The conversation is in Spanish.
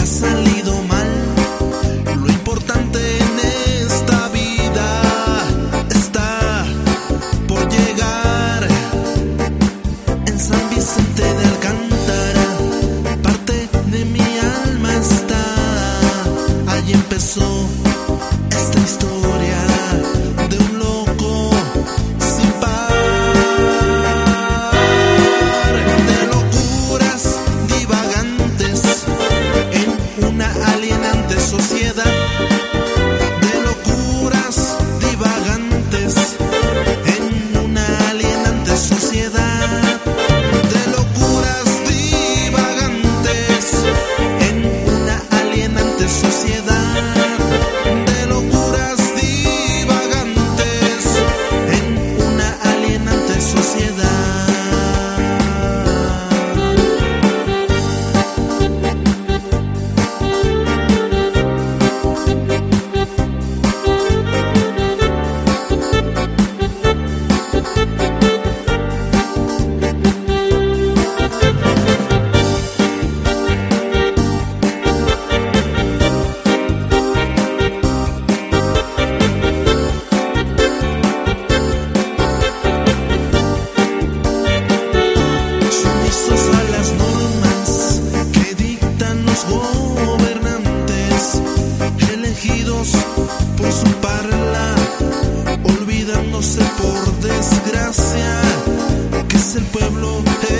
casa elegidos por su parla, olvidándose por desgracia que es el pueblo. De